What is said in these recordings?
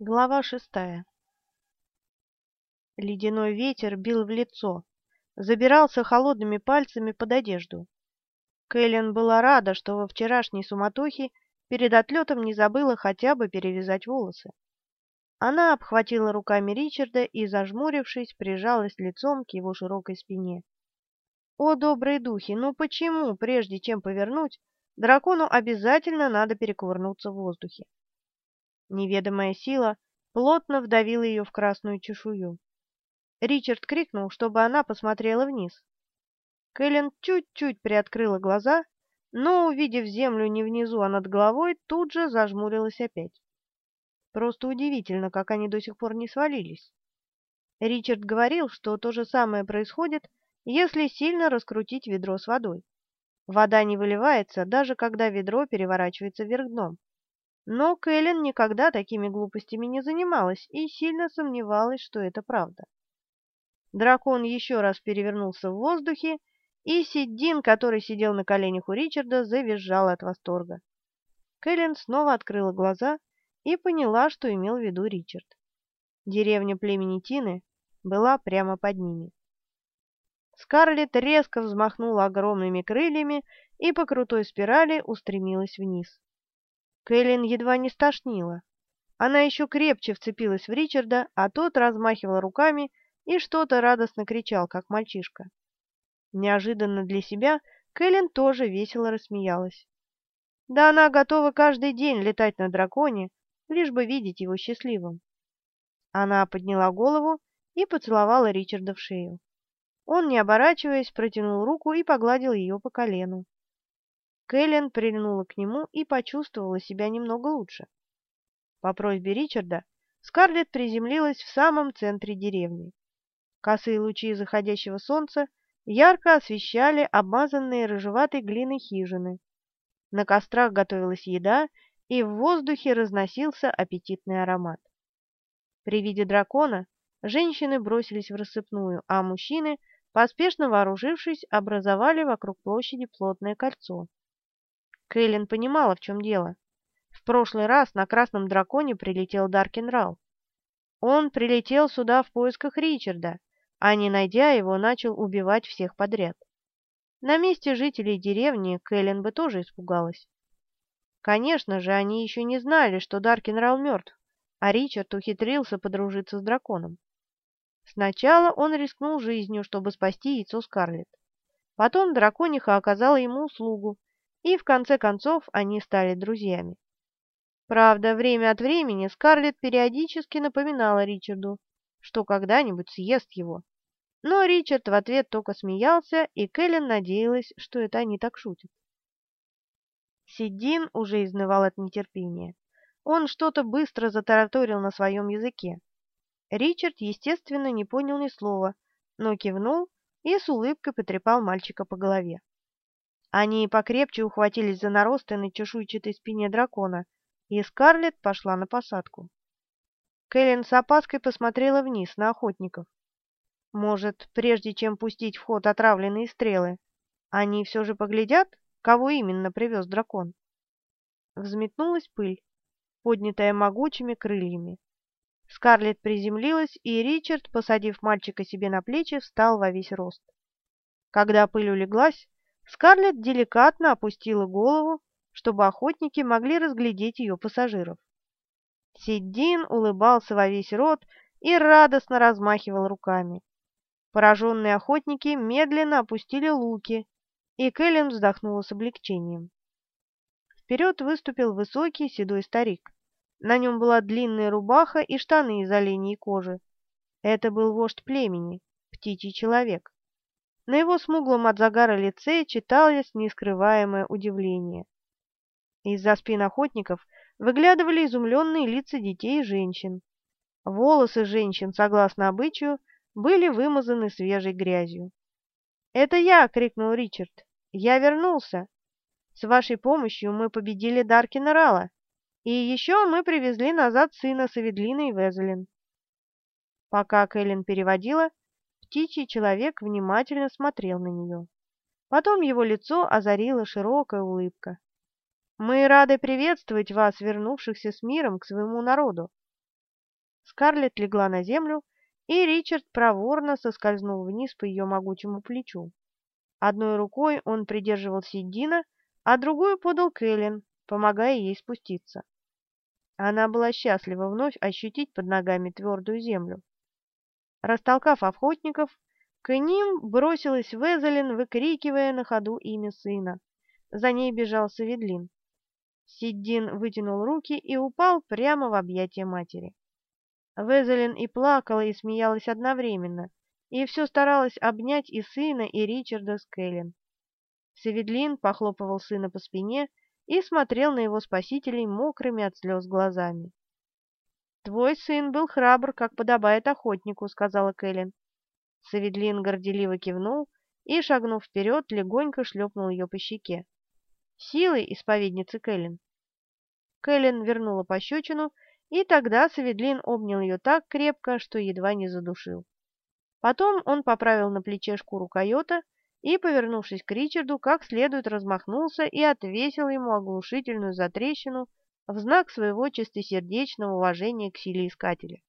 Глава шестая Ледяной ветер бил в лицо, забирался холодными пальцами под одежду. Кэлен была рада, что во вчерашней суматохе перед отлетом не забыла хотя бы перевязать волосы. Она обхватила руками Ричарда и, зажмурившись, прижалась лицом к его широкой спине. О, добрые духи, ну почему, прежде чем повернуть, дракону обязательно надо перекувырнуться в воздухе? Неведомая сила плотно вдавила ее в красную чешую. Ричард крикнул, чтобы она посмотрела вниз. Кэлен чуть-чуть приоткрыла глаза, но, увидев землю не внизу, а над головой, тут же зажмурилась опять. Просто удивительно, как они до сих пор не свалились. Ричард говорил, что то же самое происходит, если сильно раскрутить ведро с водой. Вода не выливается, даже когда ведро переворачивается вверх дном. Но Кэлен никогда такими глупостями не занималась и сильно сомневалась, что это правда. Дракон еще раз перевернулся в воздухе, и Сиддин, который сидел на коленях у Ричарда, завизжал от восторга. Кэлен снова открыла глаза и поняла, что имел в виду Ричард. Деревня племени Тины была прямо под ними. Скарлетт резко взмахнула огромными крыльями и по крутой спирали устремилась вниз. Кэлен едва не стошнила. Она еще крепче вцепилась в Ричарда, а тот размахивал руками и что-то радостно кричал, как мальчишка. Неожиданно для себя Кэлен тоже весело рассмеялась. Да она готова каждый день летать на драконе, лишь бы видеть его счастливым. Она подняла голову и поцеловала Ричарда в шею. Он, не оборачиваясь, протянул руку и погладил ее по колену. Кэлен прильнула к нему и почувствовала себя немного лучше. По просьбе Ричарда Скарлетт приземлилась в самом центре деревни. Косые лучи заходящего солнца ярко освещали обмазанные рыжеватой глиной хижины. На кострах готовилась еда, и в воздухе разносился аппетитный аромат. При виде дракона женщины бросились в рассыпную, а мужчины, поспешно вооружившись, образовали вокруг площади плотное кольцо. Кэлен понимала, в чем дело. В прошлый раз на Красном Драконе прилетел Даркин Рал. Он прилетел сюда в поисках Ричарда, а не найдя его, начал убивать всех подряд. На месте жителей деревни Кэлен бы тоже испугалась. Конечно же, они еще не знали, что Даркин Рал мертв, а Ричард ухитрился подружиться с драконом. Сначала он рискнул жизнью, чтобы спасти яйцо Скарлетт. Потом дракониха оказала ему услугу, и в конце концов они стали друзьями. Правда, время от времени Скарлетт периодически напоминала Ричарду, что когда-нибудь съест его. Но Ричард в ответ только смеялся, и Кэлен надеялась, что это они так шутят. Сидин уже изнывал от нетерпения. Он что-то быстро затараторил на своем языке. Ричард, естественно, не понял ни слова, но кивнул и с улыбкой потрепал мальчика по голове. Они покрепче ухватились за наросты на чешуйчатой спине дракона, и Скарлетт пошла на посадку. Кэлен с опаской посмотрела вниз на охотников. Может, прежде чем пустить в ход отравленные стрелы, они все же поглядят, кого именно привез дракон? Взметнулась пыль, поднятая могучими крыльями. Скарлетт приземлилась, и Ричард, посадив мальчика себе на плечи, встал во весь рост. Когда пыль улеглась, Скарлетт деликатно опустила голову, чтобы охотники могли разглядеть ее пассажиров. Сиддин улыбался во весь рот и радостно размахивал руками. Пораженные охотники медленно опустили луки, и Кэлен вздохнула с облегчением. Вперед выступил высокий седой старик. На нем была длинная рубаха и штаны из оленей кожи. Это был вождь племени, птичий человек. На его смуглом от загара лице читалось нескрываемое удивление. Из-за спин охотников выглядывали изумленные лица детей и женщин. Волосы женщин, согласно обычаю, были вымазаны свежей грязью. «Это я!» — крикнул Ричард. «Я вернулся! С вашей помощью мы победили Даркина Рала, и еще мы привезли назад сына Саведлина и Везелин». Пока Кэлен переводила, Птичий человек внимательно смотрел на нее. Потом его лицо озарила широкая улыбка. «Мы рады приветствовать вас, вернувшихся с миром к своему народу. Скарлетт легла на землю, и Ричард проворно соскользнул вниз по ее могучему плечу. Одной рукой он придерживал Сиддина, а другую подал Кэлен, помогая ей спуститься. Она была счастлива вновь ощутить под ногами твердую землю. Растолкав охотников, к ним бросилась Везелин, выкрикивая на ходу имя сына. За ней бежал Саведлин. Сиддин вытянул руки и упал прямо в объятия матери. Везелин и плакала, и смеялась одновременно, и все старалась обнять и сына, и Ричарда с Кэлен. Саведлин похлопывал сына по спине и смотрел на его спасителей мокрыми от слез глазами. «Твой сын был храбр, как подобает охотнику», — сказала Кэлен. Саведлин горделиво кивнул и, шагнув вперед, легонько шлепнул ее по щеке. «Силой, исповедницы Кэлен!» Кэлен вернула пощечину, и тогда Саведлин обнял ее так крепко, что едва не задушил. Потом он поправил на плече шкуру койота и, повернувшись к Ричарду, как следует размахнулся и отвесил ему оглушительную затрещину в знак своего чистосердечного уважения к силе искателя.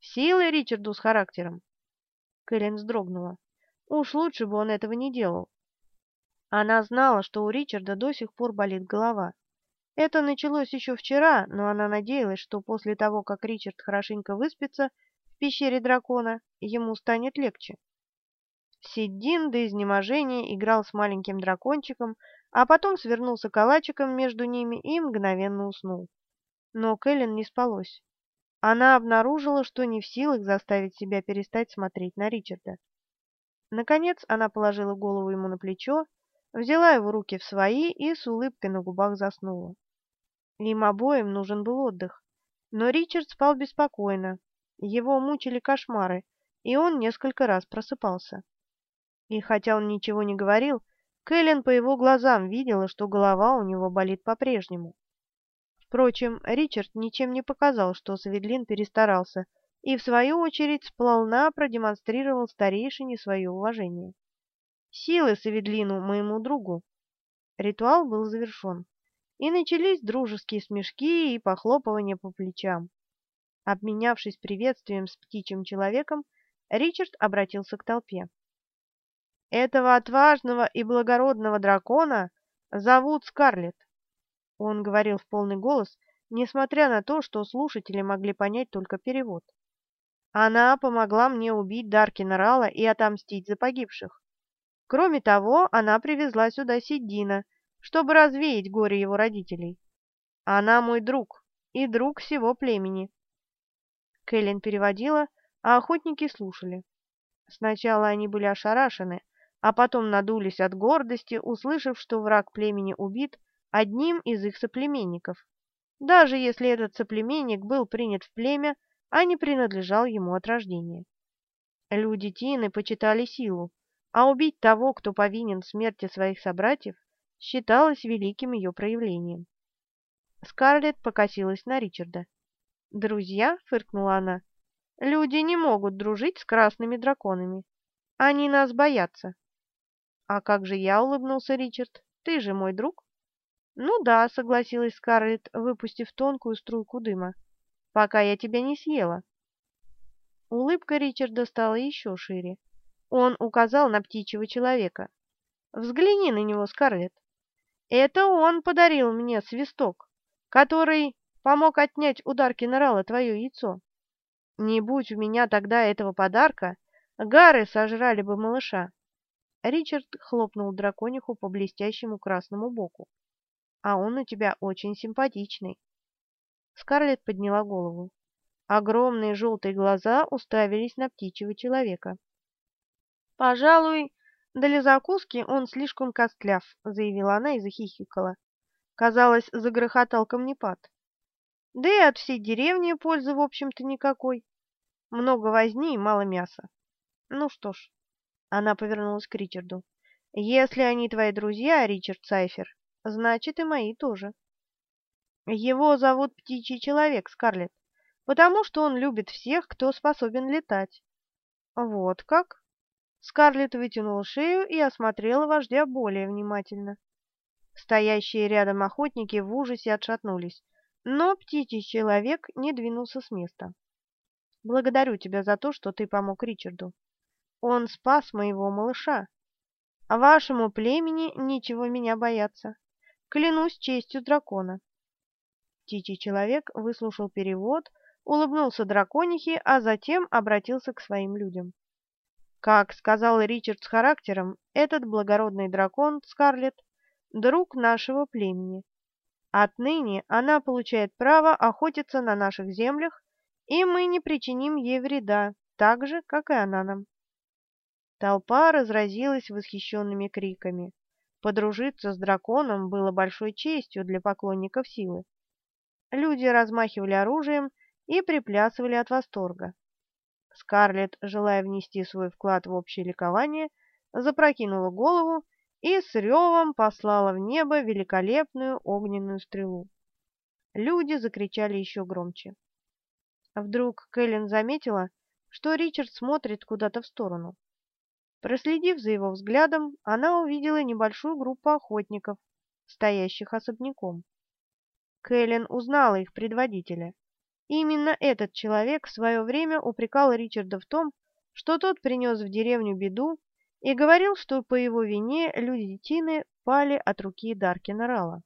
«Силы Ричарду с характером!» Кэлен вздрогнула. Уж лучше бы он этого не делал. Она знала, что у Ричарда до сих пор болит голова. Это началось еще вчера, но она надеялась, что после того, как Ричард хорошенько выспится в пещере дракона, ему станет легче. Сиддин до изнеможения играл с маленьким дракончиком, а потом свернулся калачиком между ними и мгновенно уснул. Но Кэлен не спалось. Она обнаружила, что не в силах заставить себя перестать смотреть на Ричарда. Наконец она положила голову ему на плечо, взяла его руки в свои и с улыбкой на губах заснула. Им обоим нужен был отдых, но Ричард спал беспокойно, его мучили кошмары, и он несколько раз просыпался. И хотя он ничего не говорил, Кэлен по его глазам видела, что голова у него болит по-прежнему. Впрочем, Ричард ничем не показал, что Саведлин перестарался, и, в свою очередь, сполна продемонстрировал старейшине свое уважение. «Силы Саведлину, моему другу!» Ритуал был завершен, и начались дружеские смешки и похлопывания по плечам. Обменявшись приветствием с птичьим человеком, Ричард обратился к толпе. Этого отважного и благородного дракона зовут Скарлетт. Он говорил в полный голос, несмотря на то, что слушатели могли понять только перевод. Она помогла мне убить Даркина Рала и отомстить за погибших. Кроме того, она привезла сюда Сиддина, чтобы развеять горе его родителей. Она мой друг и друг всего племени. Кэлен переводила, а охотники слушали. Сначала они были ошарашены, а потом надулись от гордости, услышав, что враг племени убит одним из их соплеменников, даже если этот соплеменник был принят в племя, а не принадлежал ему от рождения. Люди Тины почитали силу, а убить того, кто повинен в смерти своих собратьев, считалось великим ее проявлением. Скарлетт покосилась на Ричарда. «Друзья?» — фыркнула она. «Люди не могут дружить с красными драконами. Они нас боятся. «А как же я?» — улыбнулся Ричард. «Ты же мой друг». «Ну да», — согласилась Скарлетт, выпустив тонкую струйку дыма. «Пока я тебя не съела». Улыбка Ричарда стала еще шире. Он указал на птичьего человека. «Взгляни на него, Скарлетт. Это он подарил мне свисток, который помог отнять у Дарки Нарала твое яйцо. Не будь у меня тогда этого подарка, гары сожрали бы малыша. Ричард хлопнул дракониху по блестящему красному боку. «А он у тебя очень симпатичный». Скарлетт подняла голову. Огромные желтые глаза уставились на птичьего человека. «Пожалуй, для закуски он слишком костляв», — заявила она и захихикала. Казалось, загрохотал камнепад. Да и от всей деревни пользы, в общем-то, никакой. Много возни и мало мяса. Ну что ж, она повернулась к Ричарду. «Если они твои друзья, Ричард Сайфер, значит и мои тоже». «Его зовут Птичий Человек, Скарлетт, потому что он любит всех, кто способен летать». «Вот как?» Скарлетт вытянула шею и осмотрела вождя более внимательно. Стоящие рядом охотники в ужасе отшатнулись, но Птичий Человек не двинулся с места. Благодарю тебя за то, что ты помог Ричарду. Он спас моего малыша. А вашему племени ничего меня бояться. Клянусь честью дракона. Птичий человек выслушал перевод, улыбнулся драконихе, а затем обратился к своим людям. Как сказал Ричард с характером, этот благородный дракон, Скарлетт, друг нашего племени. Отныне она получает право охотиться на наших землях, и мы не причиним ей вреда, так же, как и она нам. Толпа разразилась восхищенными криками. Подружиться с драконом было большой честью для поклонников силы. Люди размахивали оружием и приплясывали от восторга. Скарлетт, желая внести свой вклад в общее ликование, запрокинула голову и с ревом послала в небо великолепную огненную стрелу. Люди закричали еще громче. Вдруг Кэлен заметила, что Ричард смотрит куда-то в сторону. Проследив за его взглядом, она увидела небольшую группу охотников, стоящих особняком. Кэлен узнала их предводителя. Именно этот человек в свое время упрекал Ричарда в том, что тот принес в деревню беду и говорил, что по его вине люди Тины пали от руки Даркина Рала.